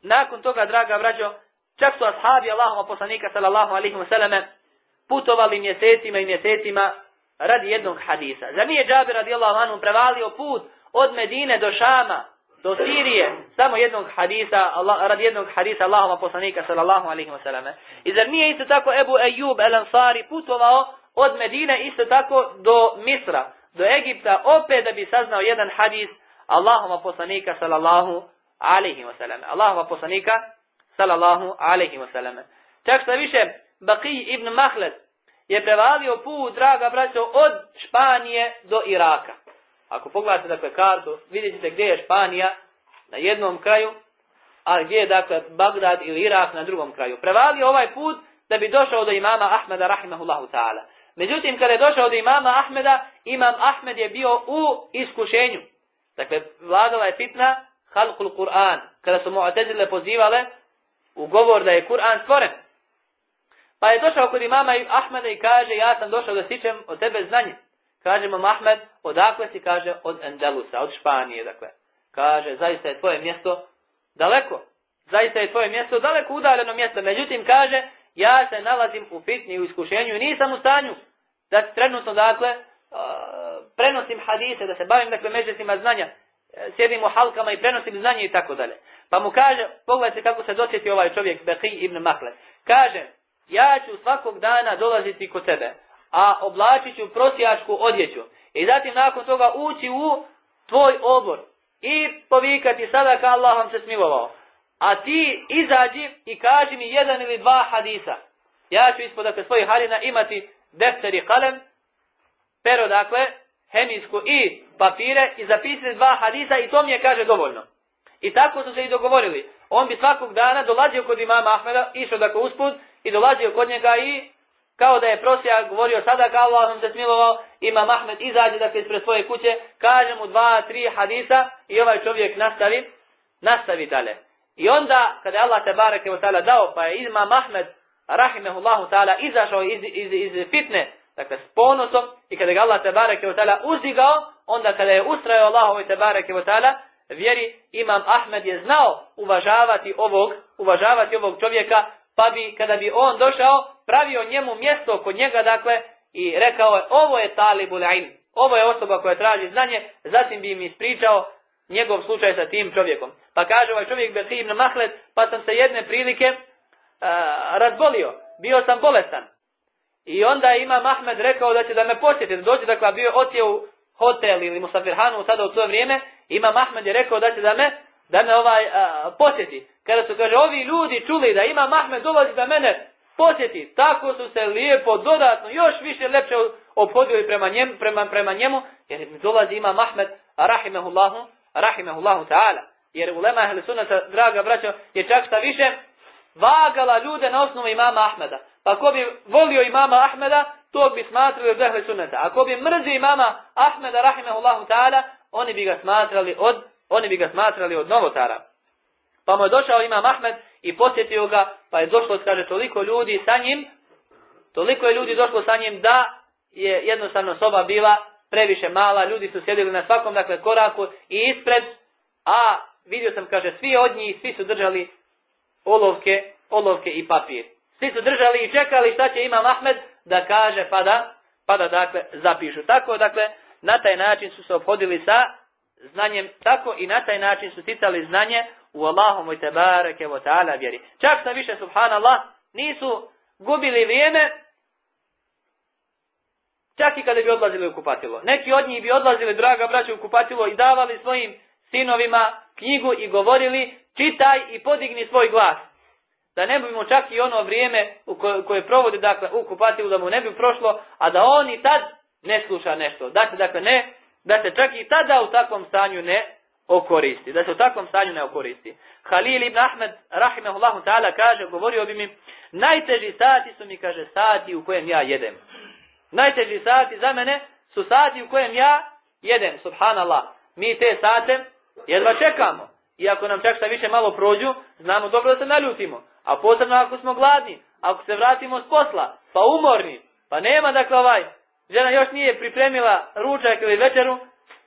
nakon toga, draga braćo, čak su ashabi Allahuma poslanika sallallahu alaihi wa putovali mjesecima i mjesecima radi jednog hadisa. Za nije Džabir radijallahu anhu prevalio put od Medine do Šama, do Sirije, samo jednog hadisa, Allah, radi jednog hadisa Allahova poslanika sallallahu alaihi wa sallam. I zar nije isto tako Ebu Ejub el Ansari putovao od Medine isto tako do Misra, do Egipta, opet da bi saznao jedan hadis Allahova poslanika sallallahu alaihi wa sallam. Allahova poslanika sallallahu alaihi wa sallam. Čak što više, Baqi ibn Mahled je prevalio put, draga braćo, od Španije do Iraka. Ako pogledate dakle kartu, vidjet ćete gdje je Španija na jednom kraju, a gdje je dakle Bagdad ili Irak na drugom kraju. Prevalio ovaj put da bi došao do imama Ahmeda rahimahullahu ta'ala. Međutim, kada je došao do imama Ahmeda, imam Ahmed je bio u iskušenju. Dakle, vladala je fitna halkul Kur'an. Kada su mu'tezile pozivale u govor da je Kur'an stvoren. Pa je došao kod imama Ahmeda i kaže, ja sam došao da stičem od tebe znanje. Kaže mu Ahmed, odakle si, kaže, od Endelusa, od Španije, dakle. Kaže, zaista je tvoje mjesto daleko. Zaista je tvoje mjesto daleko udaljeno mjesto. Međutim, kaže, ja se nalazim u fitni u iskušenju i nisam u stanju da trenutno, dakle, prenosim hadise, da se bavim, dakle, međutima znanja, sjedim u halkama i prenosim znanje i tako dalje. Pa mu kaže, pogledajte kako se dosjeti ovaj čovjek, Beqi ibn Mahle. Kaže, ja ću svakog dana dolaziti kod tebe, a oblačit ću prosijačku odjeću. I zatim nakon toga ući u tvoj obor i povikati sada ka Allah vam se smilovao. A ti izađi i kaži mi jedan ili dva hadisa. Ja ću ispod dakle, svojih halina imati defter i kalem, pero dakle, hemijsku i papire i zapisati dva hadisa i to mi je kaže dovoljno. I tako su se i dogovorili. On bi svakog dana dolazio kod imama Ahmeda, išao dakle usput i dolazio kod njega i kao da je prosija govorio sada kao Allah se smilovao, ima Mahmed izađe dakle ispred svoje kuće, kaže mu dva, tri hadisa i ovaj čovjek nastavi, nastavi dalje. I onda, kada je Allah te bareke u ta'ala dao, pa je ima Mahmed, rahimehullahu ta'ala, izašao iz, iz, iz fitne, dakle s ponosom, i kada ga Allah te bareke u ta'ala uzdigao, onda kada je ustrajao Allahovi te bareke u ta'ala, vjeri, imam Ahmed je znao uvažavati ovog, uvažavati ovog čovjeka, pa bi, kada bi on došao, pravio njemu mjesto kod njega, dakle, i rekao je, ovo je talibul ovo je osoba koja traži znanje, zatim bi mi ispričao njegov slučaj sa tim čovjekom. Pa kaže ovaj čovjek Behi ibn Mahlet, pa sam se jedne prilike uh, razbolio, bio sam bolestan. I onda je Imam Ahmed rekao da će da me posjeti, da dođe, dakle, bio otio u hotel ili Musafirhanu tada u to vrijeme, Imam Ahmed je rekao da će da me, da me ovaj uh, posjeti. Kada su, kaže, ovi ljudi čuli da Imam Ahmed dolazi da mene posjeti. Tako su se lijepo, dodatno, još više lepše obhodili prema njemu, prema, prema njemu jer dolazi ima Mahmed, rahimehullahu, rahimehullahu ta'ala. Jer ulema ehli sunnata, draga braćo, je čak šta više vagala ljude na osnovu imama Ahmeda. Pa ko bi volio imama Ahmeda, to bi smatrali od ehli sunnata. Ako bi mrzio imama Ahmeda, rahimehullahu ta'ala, oni bi ga smatrali od, oni bi ga smatrali od novotara. Pa mu je došao imam Ahmed i posjetio ga, pa je došlo, kaže, toliko ljudi sa njim, toliko je ljudi došlo sa njim da je jednostavno soba bila previše mala, ljudi su sjedili na svakom dakle koraku i ispred, a vidio sam, kaže, svi od njih, svi su držali olovke, olovke i papir. Svi su držali i čekali šta će imam Ahmed da kaže pa da, pa da dakle zapišu. Tako dakle, na taj način su se obhodili sa znanjem, tako i na taj način su citali znanje u Allahom i tebareke wa ta'ala vjeri. Čak sa više, subhanallah, nisu gubili vrijeme, čak i kada bi odlazili u kupatilo. Neki od njih bi odlazili, draga braća, u kupatilo i davali svojim sinovima knjigu i govorili, čitaj i podigni svoj glas. Da ne bi mu čak i ono vrijeme u koje, provodi dakle, u kupatilu, da mu ne bi prošlo, a da on i tad ne sluša nešto. Da se, dakle, ne, da se čak i tada u takvom stanju ne okoristi. Da se u takvom stanju ne okoristi. Halil ibn Ahmed, rahimahullahu ta'ala, kaže, govorio bi mi, najteži sati su mi, kaže, sati u kojem ja jedem. Najteži sati za mene su sati u kojem ja jedem, subhanallah. Mi te sate jedva čekamo. I ako nam čak šta više malo prođu, znamo dobro da se naljutimo. A posebno ako smo gladni, ako se vratimo s posla, pa umorni, pa nema dakle ovaj, žena još nije pripremila ručak ili večeru,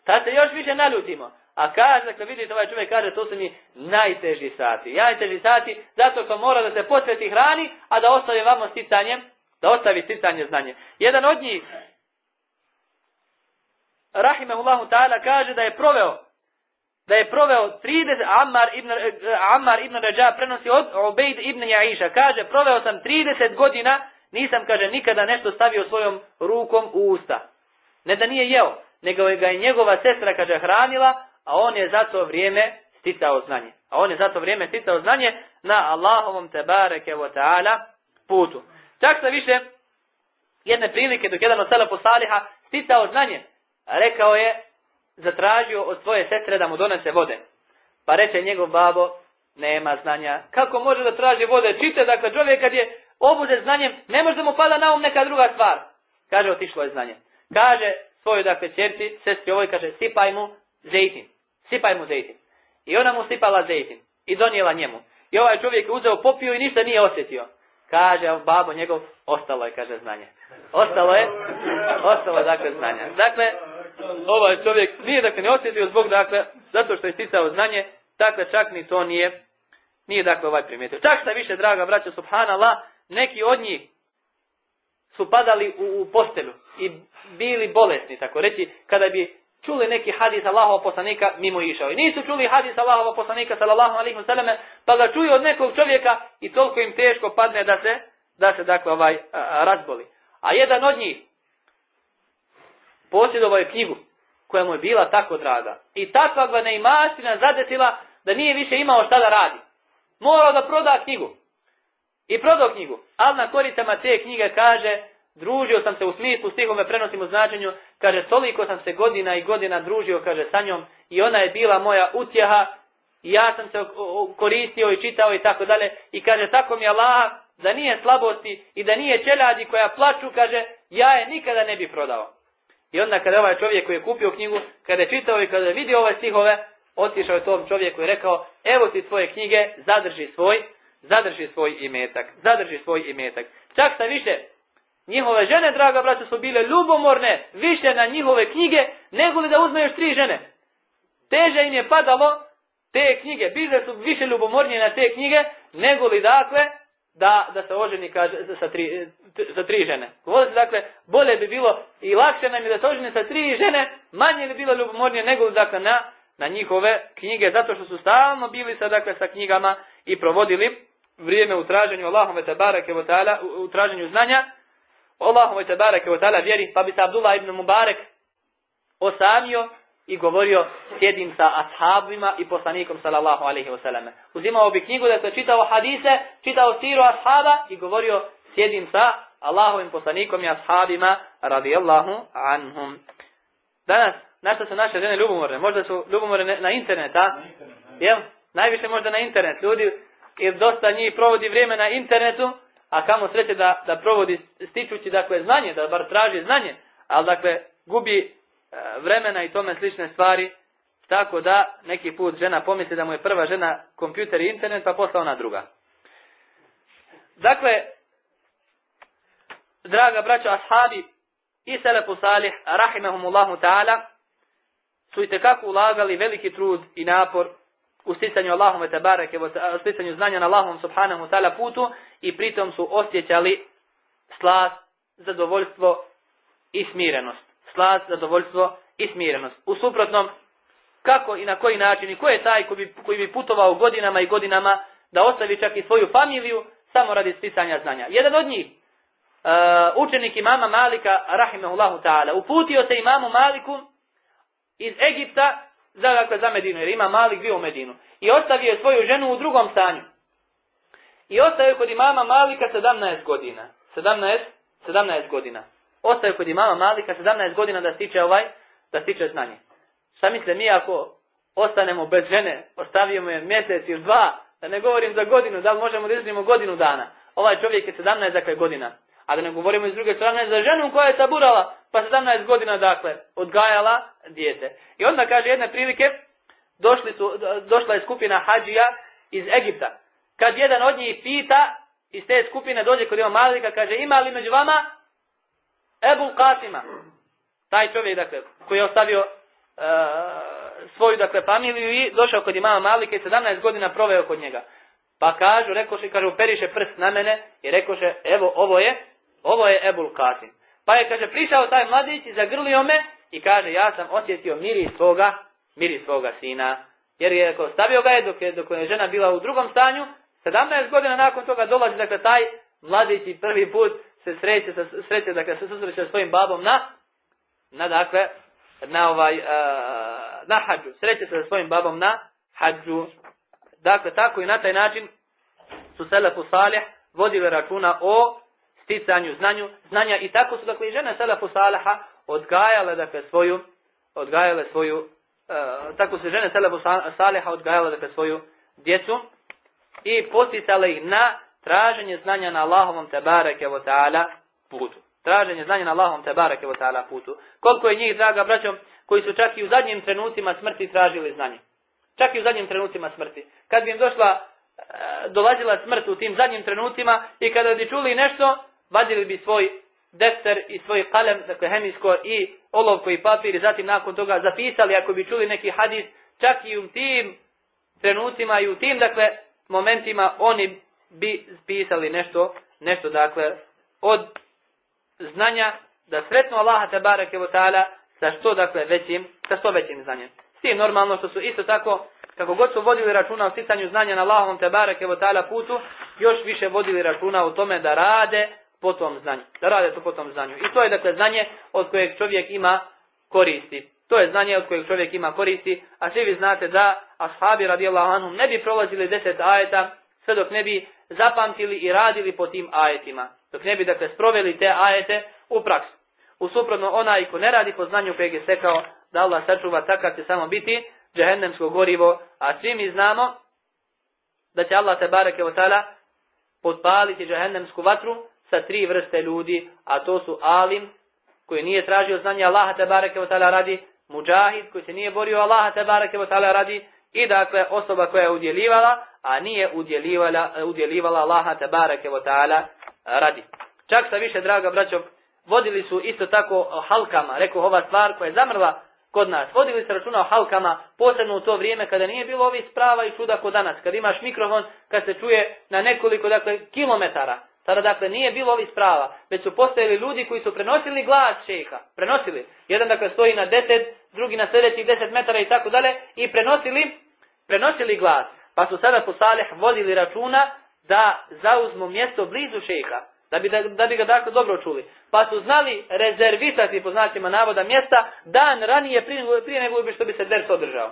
tad se još više naljutimo. A kaže, dakle vidite ovaj čovjek kaže, to su mi najteži sati. Najteži sati, zato što mora da se posveti hrani, a da ostavi vamo sticanjem, da ostavi sticanje znanje. Jedan od njih, Rahimahullahu ta'ala, kaže da je proveo da je proveo 30, Ammar ibn, Ammar ibn Raja prenosi od Ubejd ibn Jaiša, kaže, proveo sam 30 godina, nisam, kaže, nikada nešto stavio svojom rukom u usta. Ne da nije jeo, nego ga je njegova sestra, kaže, hranila, a on je za to vrijeme sticao znanje. A on je za to vrijeme sticao znanje na Allahovom tebareke wa ta'ala putu. Čak sa više jedne prilike dok jedan od sela posaliha sticao znanje, rekao je, zatražio od svoje sestre da mu donese vode. Pa reče njegov babo, nema znanja. Kako može da traži vode? Čite, dakle, čovjek kad je obuze znanjem, ne može da mu pada na um neka druga stvar. Kaže, otišlo je znanje. Kaže svojoj, dakle, čerci, sestri ovoj, kaže, sipaj mu zejtin. Sipaj mu zejtin. I ona mu sipala zejtin. I donijela njemu. I ovaj čovjek je uzeo, popio i ništa nije osjetio. Kaže, babo njegov, ostalo je, kaže, znanje. Ostalo je, ostalo je, dakle, znanja. Dakle, ovaj čovjek nije dakle ne osjetio zbog dakle zato što je sticao znanje, dakle čak ni to nije nije dakle ovaj primijetio. Čak šta više draga braća subhanallah, neki od njih su padali u, u postelju i bili bolesni, tako reći, kada bi čuli neki hadis Allahova poslanika mimo išao. I nisu čuli hadis Allahova poslanika sallallahu alaihi wasallam, pa ga čuju od nekog čovjeka i toliko im teško padne da se, da se dakle ovaj razboli. A jedan od njih, posjedovao je knjigu koja mu je bila tako draga. I takva ga neimaština zadesila da nije više imao šta da radi. Morao da proda knjigu. I prodao knjigu. Ali na koricama te knjige kaže, družio sam se u smislu, stihome prenosim u značenju, kaže, toliko sam se godina i godina družio, kaže, sa njom, i ona je bila moja utjeha, i ja sam se koristio i čitao i tako dalje, i kaže, tako mi Allah, da nije slabosti i da nije čeljadi koja plaču, kaže, ja je nikada ne bi prodao. I onda kada ovaj čovjek koji je kupio knjigu, kada je čitao i kada je vidio ove stihove, otišao je tom čovjeku i rekao, evo ti tvoje knjige, zadrži svoj, zadrži svoj imetak, zadrži svoj imetak. Čak sa više, njihove žene, draga braća, su bile ljubomorne više na njihove knjige, nego li da uzme još tri žene. Teže im je padalo te knjige, bile su više ljubomornije na te knjige, nego li dakle, da, da se oženi kaže, sa, tri, sa tri žene. Govorite, dakle, bolje bi bilo i lakše nam je da se oženi sa tri žene, manje bi bilo ljubomornije nego dakle, na, na njihove knjige, zato što su stalno bili sa, dakle, sa knjigama i provodili vrijeme u traženju Allahove tabarake u, u traženju znanja, Allahove tabarake wa ta'ala vjeri, pa bi se Abdullah ibn Mubarek osamio i govorio sjedim sa ashabima i poslanikom sallallahu alaihi wa sallam. Uzimao bi knjigu da se čitao hadise, čitao siru ashaba i govorio sjedim sa Allahovim poslanikom i ashabima radijallahu anhum. Danas, našta su naše žene ljubomorne? Možda su ljubomorne na internet, a? Jel? Najviše možda na internet. Ljudi, jer dosta njih provodi vrijeme na internetu, a kamo sreće da, da provodi stičući dakle znanje, da bar traži znanje, ali dakle gubi vremena i tome slične stvari, tako da neki put žena pomisli da mu je prva žena kompjuter i internet, pa posla ona druga. Dakle, draga braćo ashabi i selefu salih, rahimahumullahu ta'ala, su i tekako ulagali veliki trud i napor u sticanju Allahume tabareke, u sticanju znanja na Allahom subhanahu ta'ala putu i pritom su osjećali slast, zadovoljstvo i smirenost slast, zadovoljstvo i smirenost. U suprotnom, kako i na koji način i ko je taj koji bi, koji bi putovao godinama i godinama da ostavi čak i svoju familiju samo radi sticanja znanja. Jedan od njih, uh, učenik imama Malika, rahimahullahu ta'ala, uputio se imamu Maliku iz Egipta za, dakle, za Medinu, jer ima Malik bio u Medinu. I ostavio svoju ženu u drugom stanju. I ostavio kod imama Malika 17 godina. 17, 17 godina ostaju kod imama Malika 17 godina da stiče ovaj, da stiče znanje. Šta misle mi ako ostanemo bez žene, ostavimo je mjesec ili dva, da ne govorim za godinu, da li možemo da godinu dana. Ovaj čovjek je 17 dakle, godina. A da ne govorimo iz druge strane za ženu koja je saburala, pa 17 godina dakle, odgajala dijete. I onda kaže jedne prilike, došli su, došla je skupina hađija iz Egipta. Kad jedan od njih pita, iz te skupine dođe kod ima Malika, kaže ima li među vama Ebu Kasima? Taj čovjek, dakle, koji je ostavio e, svoju, dakle, familiju i došao kod imama Malika i 17 godina proveo kod njega. Pa kažu, rekoše, kaže, uperiše prst na mene i rekoše, evo, ovo je, ovo je Ebul Kasim. Pa je, kaže, prišao taj mladić i zagrlio me i kaže, ja sam osjetio miris svoga, miris svoga sina. Jer je, ako stavio ga je dok, je, dok je žena bila u drugom stanju, 17 godina nakon toga dolazi, dakle, taj mladić i prvi put se sreće, sreće dakle, se susreće svojim babom na, na, dakle, na ovaj, uh, na hađu. Sreće se sa svojim babom na hađu. Dakle, tako i na taj način su Selefu Salih vodili računa o sticanju znanju, znanja i tako su dakle i žene Selefu Saliha odgajale dakle svoju odgajale svoju uh, tako su žene Selefu Saliha odgajale dakle svoju djecu i posticale ih na traženje znanja na Allahovom tebareke wa ta'ala putu. Traženje znanja na Allahovom tebareke wa ta'ala putu. Koliko je njih, draga braćo, koji su čak i u zadnjim trenucima smrti tražili znanje. Čak i u zadnjim trenucima smrti. Kad bi im došla, e, dolazila smrt u tim zadnjim trenutima i kada bi čuli nešto, vadili bi svoj defter i svoj kalem, dakle hemijsko i olovko i papir i zatim nakon toga zapisali ako bi čuli neki hadis, čak i u tim trenucima i u tim, dakle, momentima oni bi pisali nešto, nešto dakle, od znanja da sretnu Allaha tabareke wa ta'ala sa što dakle većim, sa što većim znanjem. S tim normalno što su isto tako, kako god su vodili računa o sticanju znanja na Allahom te bareke ta'ala putu, još više vodili računa o tome da rade po tom znanju. Da rade to po tom znanju. I to je dakle znanje od kojeg čovjek ima koristi. To je znanje od kojeg čovjek ima koristi, a svi vi znate da ashabi radijallahu anhum ne bi prolazili deset ajeta sve dok ne bi zapamtili i radili po tim ajetima. Dok ne bi dakle sproveli te ajete u praksu. U suprotno onaj ko ne radi po znanju kojeg je stekao da Allah sačuva takav će samo biti džehennemsko gorivo, a svi mi znamo da će Allah te bareke ta'ala potpaliti džehennemsku vatru sa tri vrste ljudi, a to su alim koji nije tražio znanje Allaha te bareke ta'ala radi, muđahid koji se nije borio Allaha te bareke ta'ala radi i dakle osoba koja je udjelivala, a nije udjelivala, udjelivala Allaha te bareke ta'ala radi. Čak sa više, draga braćo, vodili su isto tako halkama, rekao ova stvar koja je zamrla kod nas. Vodili se računa o halkama, posebno u to vrijeme kada nije bilo ovih sprava i čuda kod danas. Kad imaš mikrofon, kad se čuje na nekoliko dakle, kilometara. Tada dakle nije bilo ovih sprava, već su postojali ljudi koji su prenosili glas šeha. Prenosili. Jedan dakle stoji na deset, drugi na sljedećih deset metara i tako dalje i prenosili, prenosili glas. Pa su sada po Salih vodili računa da zauzmu mjesto blizu šeha. Da bi, da, bi ga dakle dobro čuli. Pa su znali rezervisati po znacima navoda mjesta dan ranije prije, prije nego što bi se ders održao.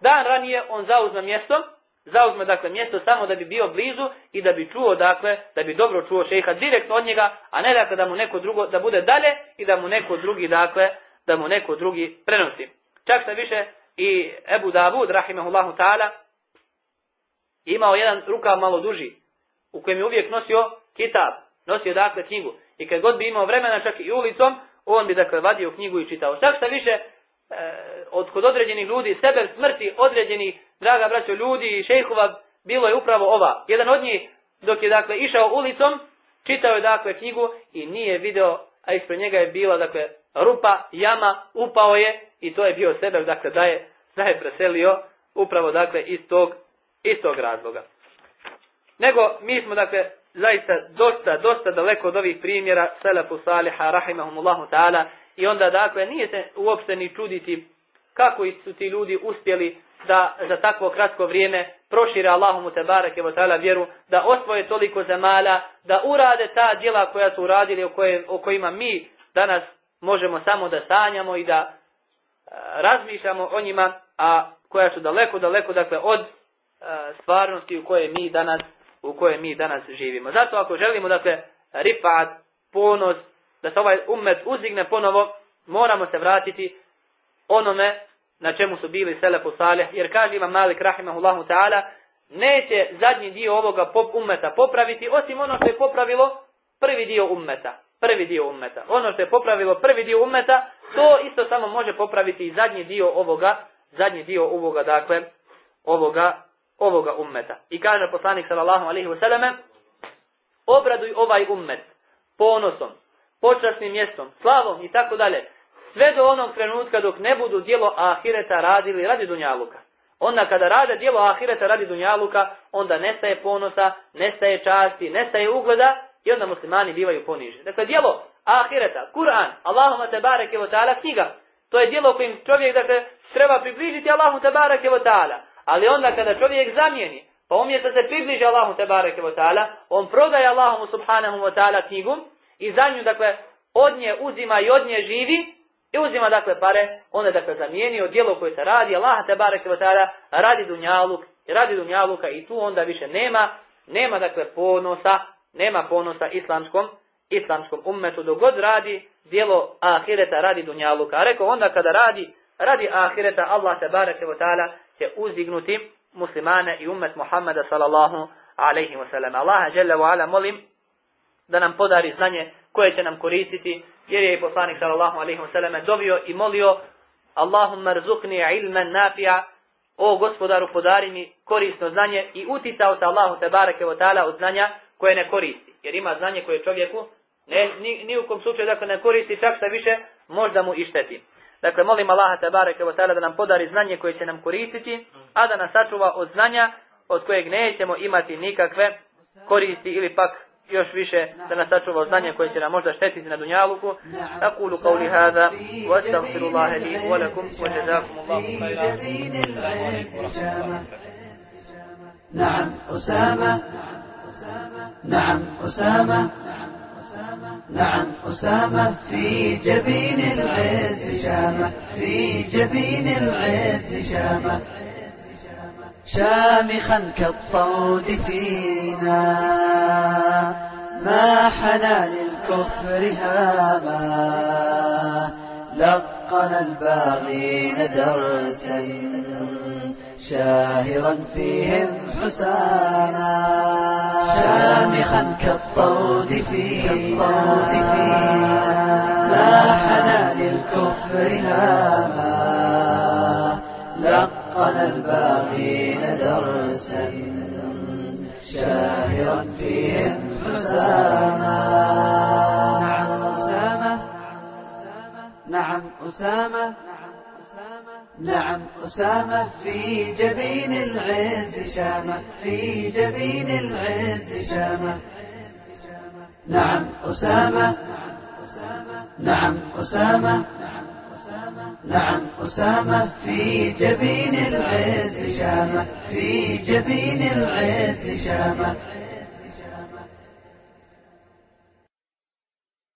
Dan ranije on zauzme mjesto, zauzme dakle mjesto samo da bi bio blizu i da bi čuo dakle, da bi dobro čuo šeha direktno od njega, a ne dakle da mu neko drugo, da bude dalje i da mu neko drugi dakle, da mu neko drugi prenosi. Čak sa više i Ebu Davud, rahimahullahu ta'ala, imao jedan rukav malo duži, u kojem je uvijek nosio kitab, nosio dakle knjigu. I kad god bi imao vremena čak i ulicom, on bi dakle vadio knjigu i čitao. Čak šta više, e, od kod određenih ljudi, sebe smrti određenih, draga braćo, ljudi i šejhova, bilo je upravo ova. Jedan od njih, dok je dakle išao ulicom, čitao je dakle knjigu i nije video, a ispred njega je bila dakle rupa, jama, upao je i to je bio sebe, dakle da je, da je preselio upravo dakle iz tog, iz tog razloga. Nego mi smo dakle zaista dosta, dosta daleko od ovih primjera Selefu Saliha, rahimahumullahu ta'ala, i onda dakle nije se uopšte ni čuditi kako su ti ljudi uspjeli da za takvo kratko vrijeme prošire Allahomu te bareke ta'ala vjeru, da osvoje toliko zemala, da urade ta djela koja su uradili, o, koje, o kojima mi danas možemo samo da sanjamo i da e, razmišljamo o njima, a koja su daleko, daleko dakle od e, stvarnosti u kojoj mi danas u kojoj mi danas živimo. Zato ako želimo dakle rifat, ponos, da se ovaj umet uzdigne ponovo, moramo se vratiti onome na čemu su bili Selefu Salih, jer kaže Imam Malik rahimahullahu ta'ala, neće zadnji dio ovoga pop ummeta popraviti, osim ono što je popravilo prvi dio ummeta. Prvi dio ummeta. Ono što je popravilo prvi dio ummeta, to isto samo može popraviti i zadnji dio ovoga, zadnji dio ovoga, dakle, ovoga, ovoga ummeta. I kaže poslanik sallallahu alaihi wasallam, obraduj ovaj ummet ponosom, počasnim mjestom, slavom i tako dalje, sve do onog trenutka dok ne budu dijelo ahireta radili radi dunjaluka. Onda kada rade dijelo ahireta radi dunjaluka, onda nestaje ponosa, nestaje časti, nestaje ugleda i onda muslimani bivaju poniženi. Dakle, dijelo ahireta, Kur'an, Allahuma te bareke wa ta'ala, knjiga, to je dijelo kojim čovjek dakle, treba približiti Allahu te bareke wa ta'ala. Ali onda kada čovjek zamijeni, pa umjesto se približi Allahu te bareke wa ta'ala, on prodaje Allahu subhanahu wa ta'ala knjigu i za nju, dakle, od nje uzima i od nje živi, i uzima dakle pare, on je dakle zamijenio djelo koje se radi, Allah te ta'ala radi dunjaluk, radi dunjaluka i tu onda više nema, nema dakle ponosa, nema ponosa islamskom, islamskom ummetu, dok god radi djelo ahireta radi dunjaluka. A rekao onda kada radi, radi ahireta, Allah te ta'ala će uzdignuti muslimane i ummet Muhammeda sallallahu alaihi wa sallam. Allaha jalla wa ala molim da nam podari znanje koje će nam koristiti, jer je poslanik sallallahu alaihi wasallam dovio i molio Allahumma rzukni ilman nafija o gospodaru podari mi korisno znanje i uticao se Allahu te bareke od znanja koje ne koristi. Jer ima znanje koje čovjeku ne, ni, ni u kom slučaju dakle ne koristi čak šta više možda mu i šteti. Dakle, molim Allaha te bareke ta'ala da nam podari znanje koje će nam koristiti, a da nas sačuva od znanja od kojeg nećemo imati nikakve koristi ili pak još više da nas sačuva znanje koje će nam možda štetiti na dunjaluku. Aqulu qawli hada wa astaghfirullaha li wa lakum wa jazakum Allahu khairan. نعم أسامة نعم أسامة نعم أسامة في جبين العز شامة في جبين العز شامة شامخا كالطود فينا ما حنى للكفر هاما. لقن الباغين درسا شاهرا فيهم حسانا شامخا كالطود فينا ما حنى للكفر هاما. لقن الباغين درسا شاهرا فيهم حساما نعم أسامة. نعم أسامة. في جبين العز شامة. في جبين العز شامة. نعم أسامة. نعم أسامة. نعم أسامة. في جبين العز شامة. في جبين العز شامة.